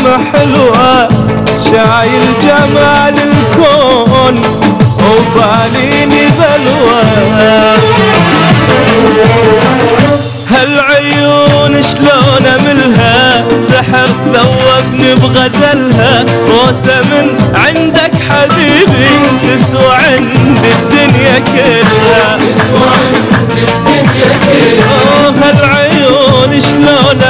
حلوة شايل جمال الكون وباليني بلوى. هالعيون شلون أملها؟ سحر ذوبني بغزلها بوسه من عندك حبيبي تسوى عندي الدنيا كلها. تسوى عند الدنيا كلها. هالعيون شلون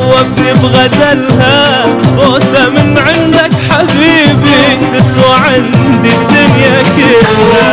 ذوبني بغزلها بوسه من عندك حبيبي تسوى عندي الدنيا كلها.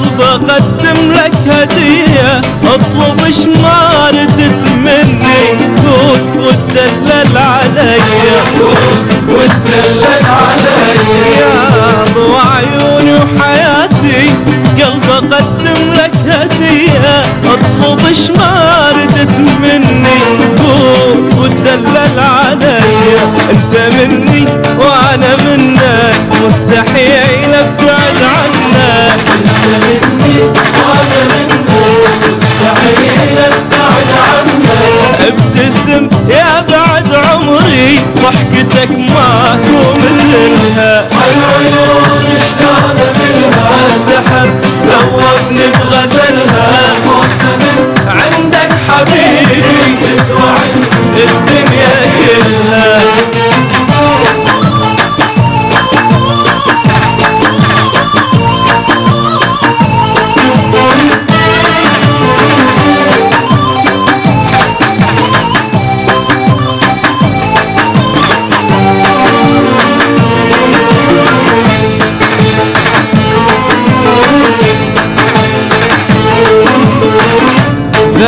قلبي أقدم لك هدية. أطلب إيش ما ردت مني. كوت وتدلل علي. وتدلل علي يا ضوى عيوني وحياتي قلبي أقدم لك هدية. أطلب إيش ما ضحكتك ما تملها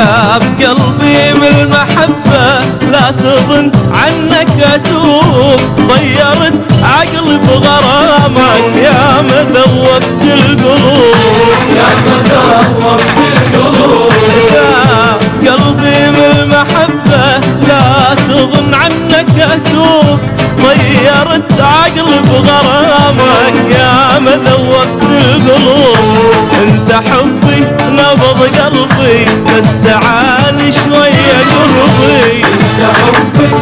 ذاب قلبي من المحبة لا تظن عنك أتوب. طيرت عقلي بغرامك يا مذوبت القلوب. يا القلوب. قلبي من المحبة لا تظن عنك أتوب. عقلي بغرامك يا مذوبت القلوب. انت حبي نبض قلبي. تعال شوية قربي. يا حبي